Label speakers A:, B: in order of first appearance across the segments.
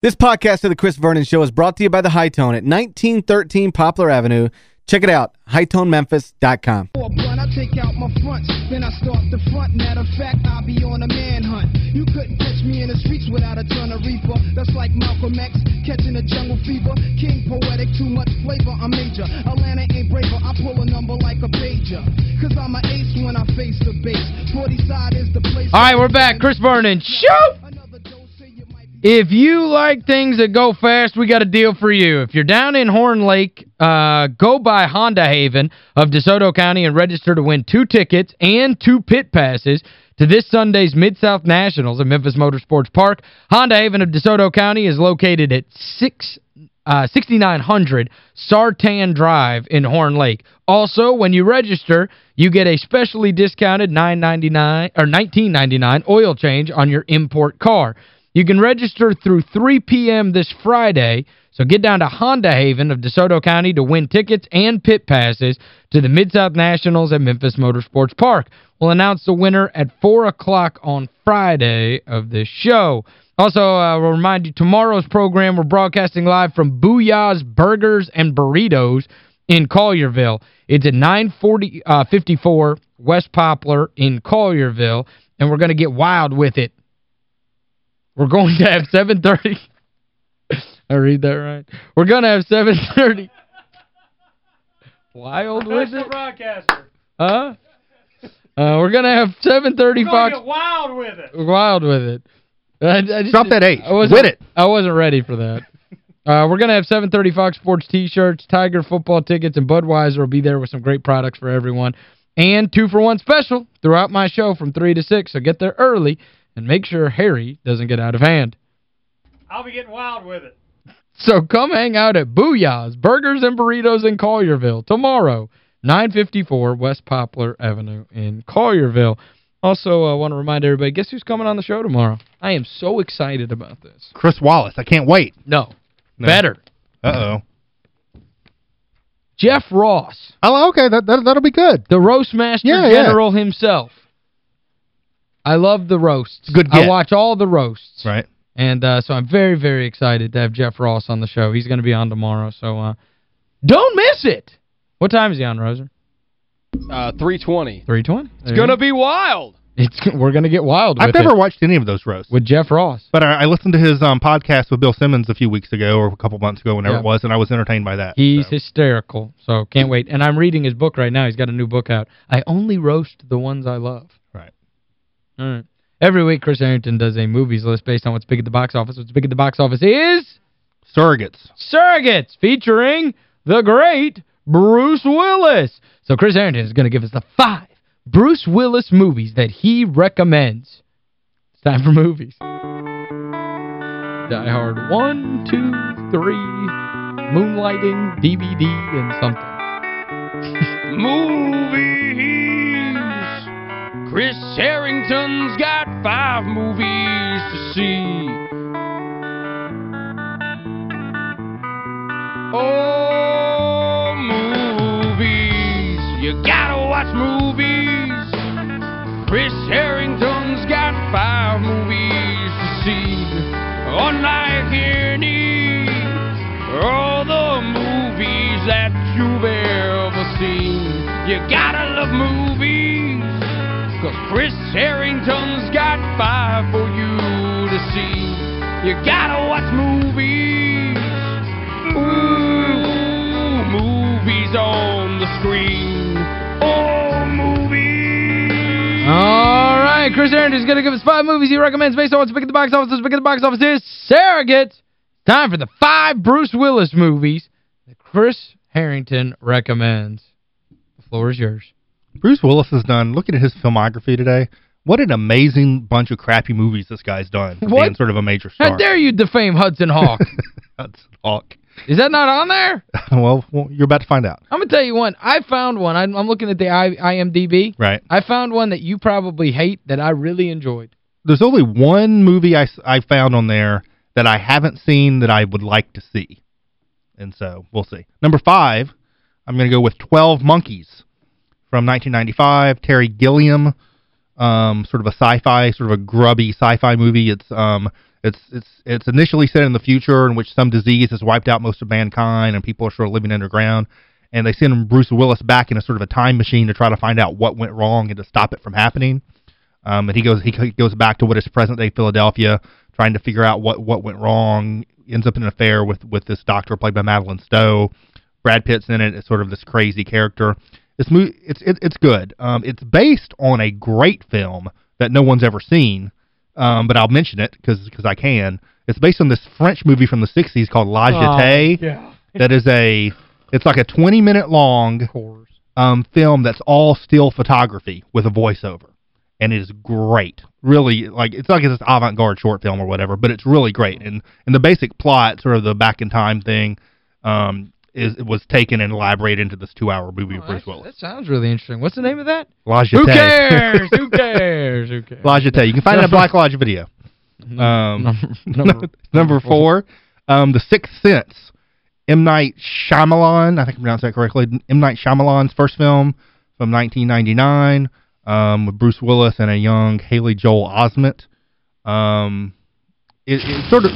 A: This podcast of the Chris Vernon Show is brought to you by The Hi-Tone at 1913 Poplar Avenue. Check it out, hitonememphis.com.
B: I take out my fronts, then I start the front. Matter of fact, I'll be on a manhunt. You couldn't catch me in the streets without a ton of reaper. That's like Malcolm X catching a jungle fever. King poetic, too much flavor. I'm major. Atlanta ain't braver. I pull a number like a pager. Cause I'm an ace when I face the base. 40 side is the place.
C: All right, we're back. Chris Vernon, shoot! If you like things that go fast, we got a deal for you. If you're down in Horn Lake, uh, go by Honda Haven of DeSoto County and register to win two tickets and two pit passes to this Sunday's Mid-South Nationals at Memphis Motorsports Park. Honda Haven of DeSoto County is located at 6 uh, 6900 Sartan Drive in Horn Lake. Also, when you register, you get a specially discounted $9.99 or $19.99 oil change on your import car. You can register through 3 p.m. this Friday, so get down to Honda Haven of DeSoto County to win tickets and pit passes to the Mid-South Nationals at Memphis Motorsports Park. We'll announce the winner at 4 o'clock on Friday of this show. Also, uh, we'll remind you, tomorrow's program, we're broadcasting live from Booyah's Burgers and Burritos in Collierville. It's at 954 uh, West Poplar in Collierville, and we're going to get wild with it. We're going to have 7.30. I read that right. We're going to have 7.30. Wild with it?
D: broadcaster.
C: Huh? Uh, we're going to have 7.30 Fox.
D: wild with it.
C: Wild with it. I, I just,
E: Drop that H.
C: I wasn't,
E: With it.
C: I wasn't ready for that. Uh, we're going to have 730 Fox Sports T-shirts, Tiger football tickets, and Budweiser will be there with some great products for everyone. And two-for-one special throughout my show from 3 to 6, so get there early and make sure Harry doesn't get out of hand.
D: I'll be getting wild with it.
C: So come hang out at Booyah's Burgers and Burritos in Collierville tomorrow, 954 West Poplar Avenue in Collierville. Also, I uh, want to remind everybody, guess who's coming on the show tomorrow? I am so excited about this.
E: Chris Wallace. I can't wait.
C: No.
E: No.
C: Better.
E: Uh-oh.
C: Jeff Ross.
E: Oh, okay. That, that, that'll be good.
C: The roast master
E: Yeah, yeah.
C: general himself. I love the roasts.
E: Good
C: I watch all the roasts.
E: Right.
C: And uh, so I'm very, very excited to have Jeff Ross on the show. He's going to be on tomorrow, so uh, don't miss it. What time is he on, Roser?
F: Uh, 320.
C: 320.
F: It's going to be wild.
C: It's We're going to get wild
E: I've never
C: it.
E: watched any of those roasts.
C: With Jeff Ross.
E: But I, I listened to his um, podcast with Bill Simmons a few weeks ago or a couple months ago, whenever
C: Yeah.
E: it was, and I was entertained by that.
C: He's
E: so.
C: hysterical, so can't wait. And I'm reading his book right now. He's got a new book out. I only roast the ones I love.
E: Right.
C: All right. Every week, Chris Harrington does a movies list based on what's big at the box office. What's big at the box office is...
E: Surrogates.
C: Surrogates, featuring the great Bruce Willis. So Chris Harrington is going to give us the five Bruce Willis movies that he recommends. It's time for movies. Die Hard 1, 2, 3, Moonlighting, DVD, and something.
F: Movies. Chris Harrington's got five movies to see. Oh, movies. You gotta watch movies. Chris Harrington's got five movies to see. Unlike any all the movies that you've ever seen. You gotta love movies, cause Chris Harrington's got five for you to see. You gotta watch movies. Ooh, movies on the screen. Oh, movies.
C: All right, Chris Harrington's to give us five movies he recommends based on what's big at the box office. What's big at the box office is Surrogate. Time for the five Bruce Willis movies that Chris Harrington recommends. The floor is yours.
E: Bruce Willis has done, looking at his filmography today, what an amazing bunch of crappy movies this guy's done for
C: What?
E: being sort of a major star.
C: How dare you defame Hudson Hawk?
E: That's Hawk.
C: Is that not on there?
E: well, well, you're about to find out.
C: I'm going to tell you one. I found one. I'm, I'm looking at the I, IMDb.
E: Right.
C: I found one that you probably hate that I really enjoyed.
E: There's only one movie I, I found on there that I haven't seen that I would like to see. And so, we'll see. Number five, I'm going to go with 12 Monkeys from 1995. Terry Gilliam, um, sort of a sci-fi, sort of a grubby sci-fi movie. It's um, It's it's it's initially set in the future in which some disease has wiped out most of mankind and people are sort of living underground. And they send Bruce Willis back in a sort of a time machine to try to find out what went wrong and to stop it from happening. Um, and he goes he goes back to what is present-day Philadelphia, trying to figure out what what went wrong. Ends up in an affair with with this doctor played by Madeline Stowe. Brad Pitt's in it. It's sort of this crazy character. This movie, it's it, it's good. Um, it's based on a great film that no one's ever seen, um, but I'll mention it because because I can. It's based on this French movie from the 60s called La Jetée.
C: yeah.
E: That is a, it's like a 20-minute long um, film that's all still photography with a voiceover. And it is great. Really, like, it's like it's this avant-garde short film or whatever, but it's really great. And and the basic plot, sort of the back-in-time thing, um, is was taken and elaborated into this two-hour movie
C: Oh,
E: of Bruce Willis.
C: That sounds really interesting. What's the name of that?
E: La
C: Who cares? Who cares? Who cares?
E: Jetée. You can find it at Black Lodge Video. Um,
C: number, number,
E: number four, um, The Sixth Sense. M. Night Shyamalan, I think I pronounced that correctly, M. Night Shyamalan's first film from 1999 um, with Bruce Willis and a young Haley Joel Osment. Um, it, it sort of,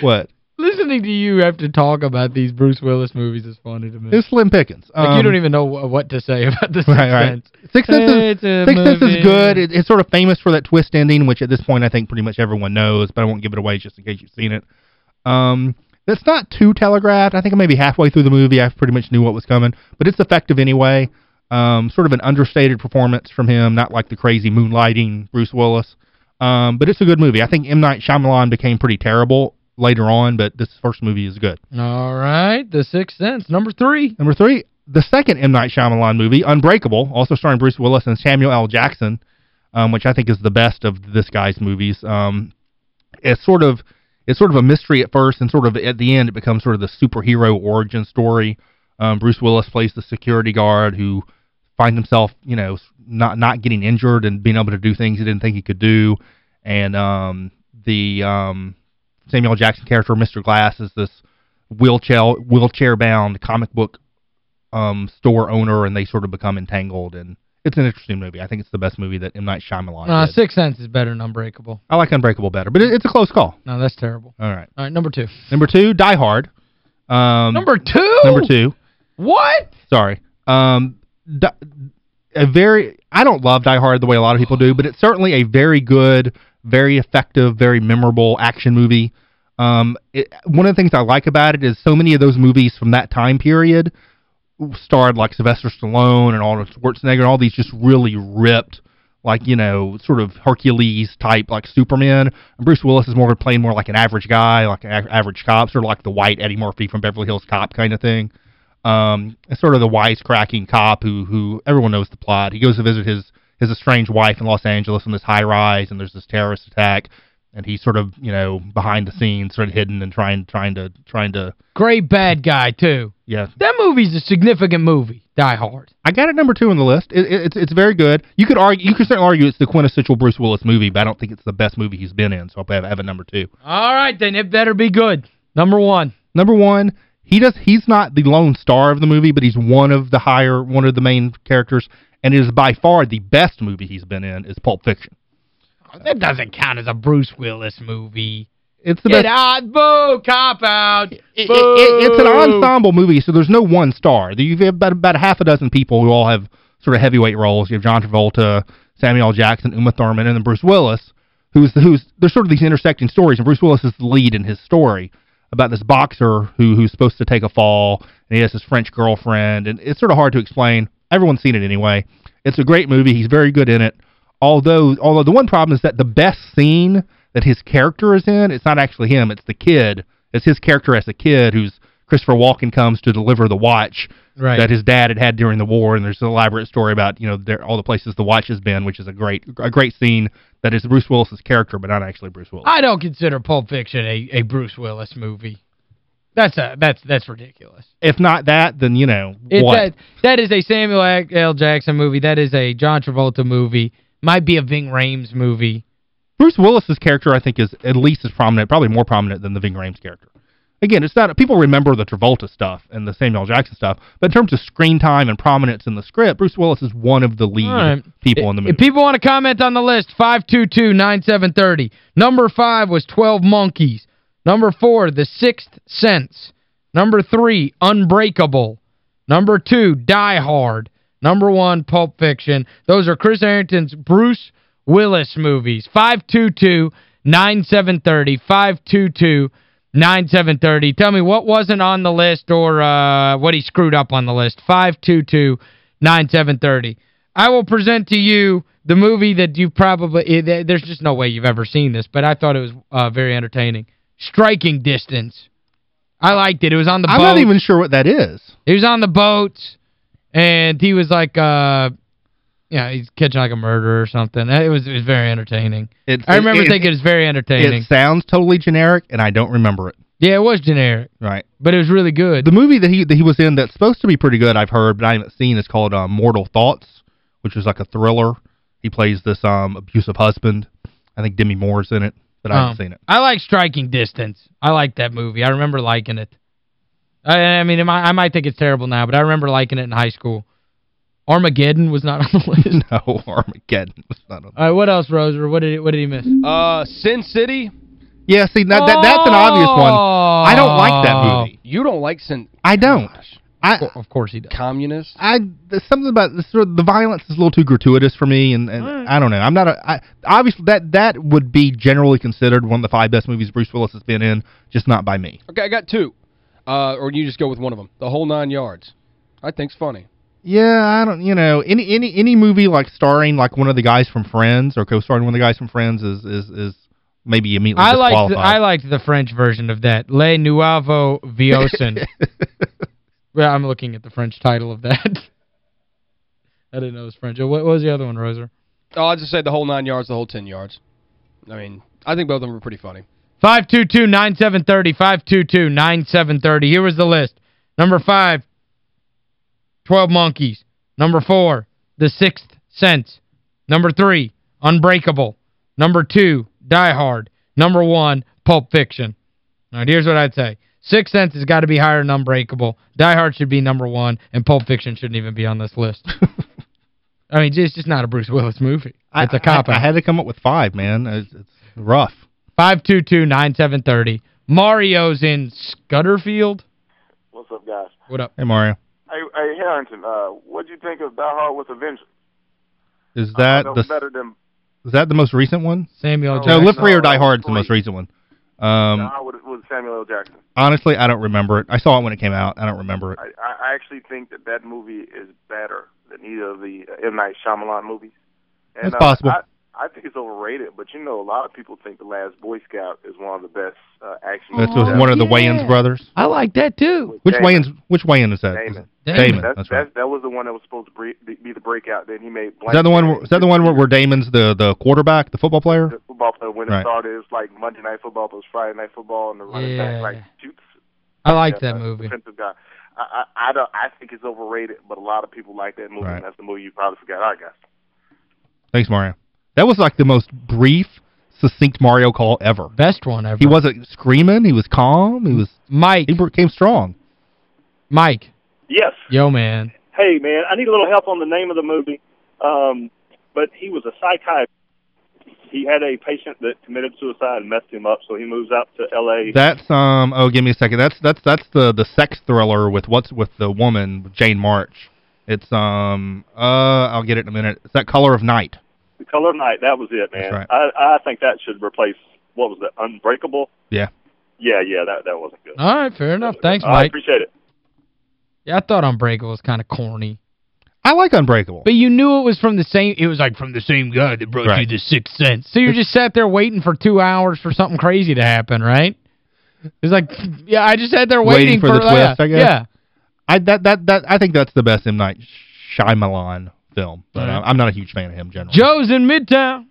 E: what?
C: Listening to you have to talk about these Bruce Willis movies is funny to me.
E: It's Slim Pickens.
C: like,
E: Um,
C: you don't even know wh- what to say about the Sixth
E: Right, right.
C: Sense.
E: Sixth Sense is, Sixth Sense is good. It, it's sort of famous for that twist ending, which at this point I think pretty much everyone knows, but I won't give it away just in case you've seen it. Um, it's not too telegraphed. I think maybe halfway through the movie I pretty much knew what was coming, but it's effective anyway. Um, sort of an understated performance from him, not like the crazy moonlighting Bruce Willis. Um, but it's a good movie. I think M. Night Shyamalan became pretty terrible later on, but this first movie is good.
C: All right, The Sixth Sense, number three.
E: Number three, the second M. Night Shyamalan movie, Unbreakable, also starring Bruce Willis and Samuel L. Jackson, um, which I think is the best of this guy's movies. Um, it's sort of it's sort of a mystery at first, and sort of at the end it becomes sort of the superhero origin story. Um, Bruce Willis plays the security guard who finds himself, you know, not not getting injured and being able to do things he didn't think he could do. And um, the um, Samuel Jackson character, Mr. Glass, is this wheelchair wheelchair bound comic book um, store owner, and they sort of become entangled. And it's an interesting movie. I think it's the best movie that M. Night Shyamalan
C: Uh,
E: did.
C: Sixth Sense is better than Unbreakable.
E: I like Unbreakable better, but it, it's a close call.
C: No, that's terrible.
E: All right.
C: All right, number two.
E: Number two, Die Hard. Um,
C: Number two?
E: Number two.
C: What?
E: Sorry. Um, a very I don't love Die Hard the way a lot of people do, but it's certainly a very good, very effective, very memorable action movie. Um, it, one of the things I like about it is so many of those movies from that time period starred like Sylvester Stallone and Arnold Schwarzenegger and all these just really ripped like, you know, sort of Hercules type like Superman. And Bruce Willis is more playing more like an average guy, like an average cop, sort of like the white Eddie Murphy from Beverly Hills Cop kind of thing. Um, sort of the wisecracking cop who who everyone knows the plot. He goes to visit his his estranged wife in Los Angeles in this high rise, and there's this terrorist attack, and he's sort of you know behind the scenes, sort of hidden and trying trying to trying to
C: Great bad guy, too.
E: yeah.
C: That movie's a significant movie, Die Hard.
E: I got it number two on the list. It, it, it's it's very good. You could argue you could certainly argue it's the quintessential Bruce Willis movie, but I don't think it's the best movie he's been in. So I have, have it number two.
C: All right, then. It better be good. Number one.
E: Number one, he does he's not the lone star of the movie, but he's one of the higher one of the main characters, and it is by far the best movie he's been in is Pulp Fiction.
C: Oh, that doesn't count as a Bruce Willis movie.
E: It's the
C: Get
E: best.
C: out, boo, cop out.
E: It, it, it, it's an ensemble movie, so there's no one star. You have about, about a half a dozen people who all have sort of heavyweight roles. You have John Travolta, Samuel L. Jackson, Uma Thurman, and then Bruce Willis, who's who's there's sort of these intersecting stories, and Bruce Willis is the lead in his story about this boxer who who's supposed to take a fall, and he has his French girlfriend, and it's sort of hard to explain. Everyone's seen it anyway. It's a great movie. He's very good in it. Although although the one problem is that the best scene that his character is in, it's not actually him, it's the kid. It's his character as a kid who's Christopher Walken comes to deliver the watch
C: Right.
E: that his dad had had during the war, and there's an elaborate story about, you know, there, all the places the watch has been, which is a great a great scene that is Bruce Willis's character, but not actually Bruce Willis.
C: I don't consider Pulp Fiction a, a Bruce Willis movie. That's a that's that's ridiculous.
E: if not that, then, you know,
C: It,
E: what?
C: that, that is a Samuel L. Jackson movie. That is a John Travolta movie. Might be a Ving Rhames movie.
E: Bruce Willis's character, I think, is at least as prominent, probably more prominent than the Ving Rhames character. Again, it's not people remember the Travolta stuff and the Samuel Jackson stuff, but in terms of screen time and prominence in the script, Bruce Willis is one of the lead
C: right.
E: people in the movie.
C: If people want to comment on the list, 522-9730. Number 5 was 12 Monkeys. Number 4, The Sixth Sense. Number 3, Unbreakable. Number 2, Die Hard. Number 1, Pulp Fiction. Those are Chris Harrington's Bruce Willis movies. 522-9730. 522-9730. Tell me what wasn't on the list or uh, what he screwed up on the list. 522-9730. I will present to you the movie that you probably eh, there's just no way you've ever seen this, but I thought it was uh, very entertaining. Striking Distance. I liked it. It was on the boat.
E: I'm not even sure what that is.
C: He was on the boat, and he was like, uh, yeah, he's catching like a murderer or something. It was it was very entertaining. I remember
E: it,
C: thinking it was very entertaining.
E: It sounds totally generic, and I don't remember it.
C: Yeah, it was generic,
E: Right.
C: but it was really good.
E: The movie that he that he was in that's supposed to be pretty good, I've heard, but I haven't seen, is called uh, Mortal Thoughts, which is like a thriller. He plays this um abusive husband. I think Demi Moore's in it, but I haven't
C: Um,
E: seen it.
C: I like Striking Distance. I like that movie. I remember liking it. I, I mean, I might think it's terrible now, but I remember liking it in high school. Armageddon was not on the list.
E: no, Armageddon was not on.
C: All right, what else, Roser? What did he, what did he miss?
F: Uh, Sin City.
E: Yeah, see, that, that that's an obvious one. I don't like that
C: Oh.
E: movie.
F: You don't like Sin...
E: I don't. I
C: Of course he does.
F: Communist?
E: I something about the sort of the violence is a little too gratuitous for me and, and I don't know. I'm not a I obviously that that would be generally considered one of the five best movies Bruce Willis has been in, just not by me.
F: Okay, I got two. Uh, or you just go with one of them. The Whole Nine Yards. I think's funny.
E: Yeah, I don't, you know, any any any movie like starring like one of the guys from Friends or co-starring one of the guys from Friends is is is maybe immediately
C: I liked the. I liked the French version of that. Le Nouveau Voisin. well, I'm looking at the French title of that. I didn't know it was French. What, what was the other one, Roser?
F: Oh, I'll just say the whole nine yards, the whole ten yards. I mean, I think both of them were pretty funny.
C: 522-9730, 522-9730. Here was the list. Number 5, 12 Monkeys. Number 4, The Sixth Sense. Number 3, Unbreakable. Number 2, Die Hard. Number 1, Pulp Fiction. All right, here's what I'd say. Sixth Sense has got to be higher than Unbreakable. Die Hard should be number 1, and Pulp Fiction shouldn't even be on this list. I mean, it's just not a Bruce Willis movie. It's a
E: I-
C: cop
E: I, I had to come up with five, man. It's, it's rough.
C: 522-9730. Mario's in Scudderfield.
G: What's up, guys?
C: What up?
E: Hey, Mario.
G: Hey, hey Harrington, uh, what'd you think of Die Hard with a Vengeance?
E: Is that
G: thought
E: the
G: better than
E: is that the most recent one?
C: Samuel
G: No,
E: No,
C: Jackson.
E: Live Free or
G: no,
E: Die
G: that
E: Hard is the most recent one. Um,
G: Die Hard with, with Samuel L. Jackson.
E: honestly, I don't remember it. I saw it when it came out. I don't remember it.
G: I, I I actually think that that movie is better than either of the uh, M. Night Shyamalan movies. And,
E: That's
G: uh,
E: possible.
G: I, I think it's overrated, but you know, a lot of people think The Last Boy Scout is one of the best uh, action
E: That's
G: movies
E: was one of the
C: yeah.
E: Wayans brothers.
C: I like that too.
G: with
E: Which
G: Damon.
E: Wayans which Wayans is that?
G: Damon.
C: Damon.
G: That's,
E: that's right.
G: that's, that was the one that was supposed to be be the breakout. Then he made.
E: Is that the one where, is that the one where, where Damon's the the quarterbaff, the football player?
G: the football player when
E: Right.
G: it started? It was like Monday Night Football, but it was Friday Night Football, and the running
C: Yeah.
G: back like shoots.
C: I like
G: Yeah,
C: that movie.
G: Defensive guy. I, I I don't. I think it's overrated, but a lot of people like that movie.
E: Right.
G: And that's the movie you probably forgot. All right, guys.
E: Thanks, Mario. That was like the most brief, succinct Mario call ever.
C: Best one ever.
E: He wasn't screaming. He was calm. He was
C: Mike.
E: he came strong.
C: Mike.
H: Yes.
C: Yo, man.
H: Hey, man, I need a little help on the name of the movie. Um, but he was a psychiatrist. He had a patient that committed suicide and messed him up, so he moves out to L.A.
E: That's um oh give me a second. That's that's that's the the sex thriller with what's with the woman Jane March. It's um uh I'll get it in a minute. It's that Color of Night.
H: The Color of Night. That was it, man.
E: That's
H: I I think that should replace what was it, Unbreakable?
E: Yeah.
H: Yeah, yeah, that that wasn't good.
C: All right, fair enough. Thanks,
H: I
C: Mike.
H: appreciate it.
C: Yeah, I thought Unbreakable was kind of corny.
E: I like Unbreakable.
C: But you knew it was from the same, it was like from the same guy that brought
E: Right.
C: you the Sixth Sense. So you just sat there waiting for two hours for something crazy to happen, right? It's like, yeah, I just sat there waiting,
E: Waiting for the
C: yeah,
E: twist, I guess?
C: Yeah.
E: I that that that I think that's the best M Night Shyamalan film, but
C: All right.
E: I'm- I'm not a huge fan of him generally.
C: Joe's in Midtown.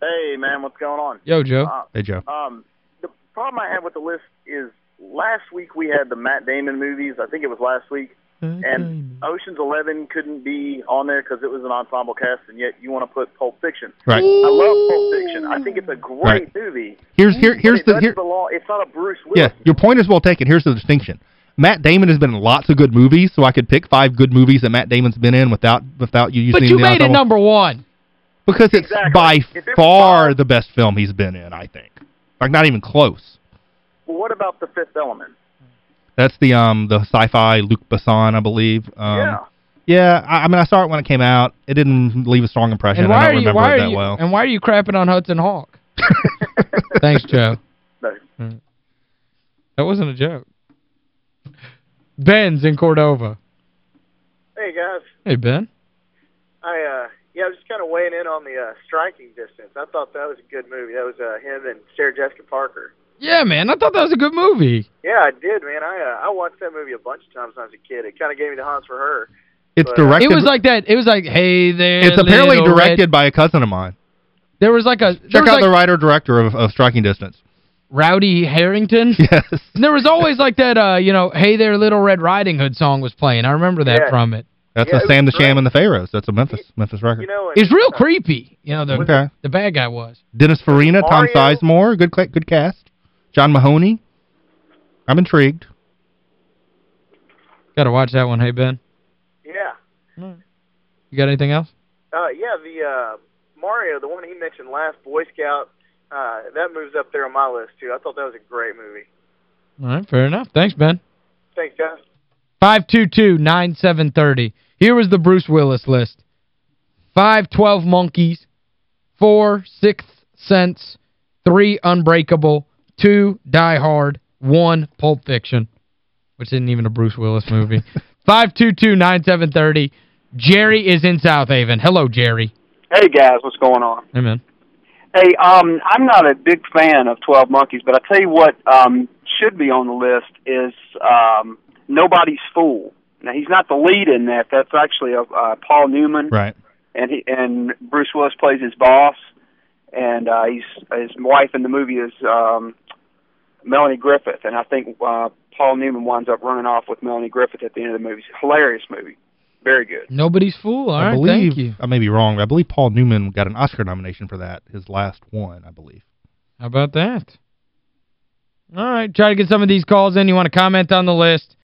G: Hey, man, what's going on?
C: Yo, Joe.
G: Uh,
E: Hey Joe.
G: um, the problem I have with the list is last week we had the Matt Damon movies. I think it was last week.
I: And Ocean's Eleven couldn't be on there because it was an ensemble cast, and yet you want to put Pulp Fiction.
E: Right.
I: I love Pulp Fiction. I think it's a great
E: Right.
I: movie.
E: Here's here
I: but
E: here's the
I: doesn't
E: here
I: belong, It's not a Bruce Willis.
E: Yeah, your point is well taken. Here's the distinction. Matt Damon has been in lots of good movies, so I could pick five good movies that Matt Damon's been in without without you using
C: But you
E: the
C: made it number one.
E: Because it's
I: Exactly.
E: by
I: it
E: far the best film he's been in, I think. Like, not even close.
I: Well, what about The Fifth Element?
E: That's the um the sci-fi Luc Besson, I believe. Um,
I: yeah.
E: Yeah, I, I mean, I saw it when it came out. It didn't leave a strong impression.
C: And
E: I
C: why
E: don't
C: are you
E: remember
C: why
E: it
C: are
E: that
C: you
E: well.
C: and why are you crapping on Hudson Hawk? Thanks, Joe.
I: No.
C: That wasn't a joke. Ben's in Cordova.
J: Hey guys,
C: Hey, Ben.
J: I uh yeah, I was just kind of weighing in on the uh striking distance. I thought that was a good movie. That was uh him and Sarah Jessica Parker.
C: Yeah, man. I thought that was a good movie.
J: Yeah, I did, man. I uh, I watched that movie a bunch of times when I was a kid. It kind of gave me the hunts for her.
E: It's
J: But, uh,
E: directed...
C: It was like that. It was like, hey there,
E: It's apparently directed
C: red-
E: by a cousin of mine.
C: There was like a
E: Check out
C: like
E: the writer-director of, of Striking Distance.
C: Rowdy Harrington.
E: Yes.
C: And there was always like that, uh, you know, Hey There, Little Red Riding Hood song was playing. I remember that
J: Yeah.
C: from it.
E: That's
J: Yeah,
E: a
J: it
E: Sam the
J: was
E: Sham
J: great.
E: and the Pharaohs. That's a Memphis Memphis record.
J: You know,
C: It's real
J: uh,
C: creepy, you know, the
E: Okay.
C: the bad guy was.
E: Dennis Farina, Tom Sizemore, good good cast. John Mahoney. I'm intrigued.
C: Got to watch that one, hey Ben.
J: Yeah.
C: You got anything else?
J: Uh yeah, the uh Mario, the one he mentioned last, Boy Scout, uh that moves up there on my list too. I thought that was a great movie.
C: All right, fair enough. Thanks, Ben.
J: Thanks, guys.
C: 522-9730. Here was the Bruce Willis list. 512 Monkeys, 4 Sixth Sense, 3 Unbreakable, 2 Die Hard, 1 Pulp Fiction, which isn't even a Bruce Willis movie. 522-9730. Jerry is in South Haven. Hello, Jerry.
K: Hey guys, what's going on?
C: Hey, man.
K: Hey, um, I'm not a big fan of Twelve Monkeys, but I tell you what um, should be on the list is um, Nobody's Fool. Now he's not the lead in that. That's actually a, uh, Paul Newman,
E: Right.
K: and he and Bruce Willis plays his boss, and uh, he's his wife in the movie is um, Melanie Griffith, and I think uh, Paul Newman winds up running off with Melanie Griffith at the end of the movie. It's a hilarious movie, very good.
C: Nobody's fool. All
E: I
C: right,
E: believe,
C: thank you.
E: I may be wrong, but I believe Paul Newman got an Oscar nomination for that, his last one, I believe.
C: How about that? All right, try to get some of these calls in. You want to comment on the list?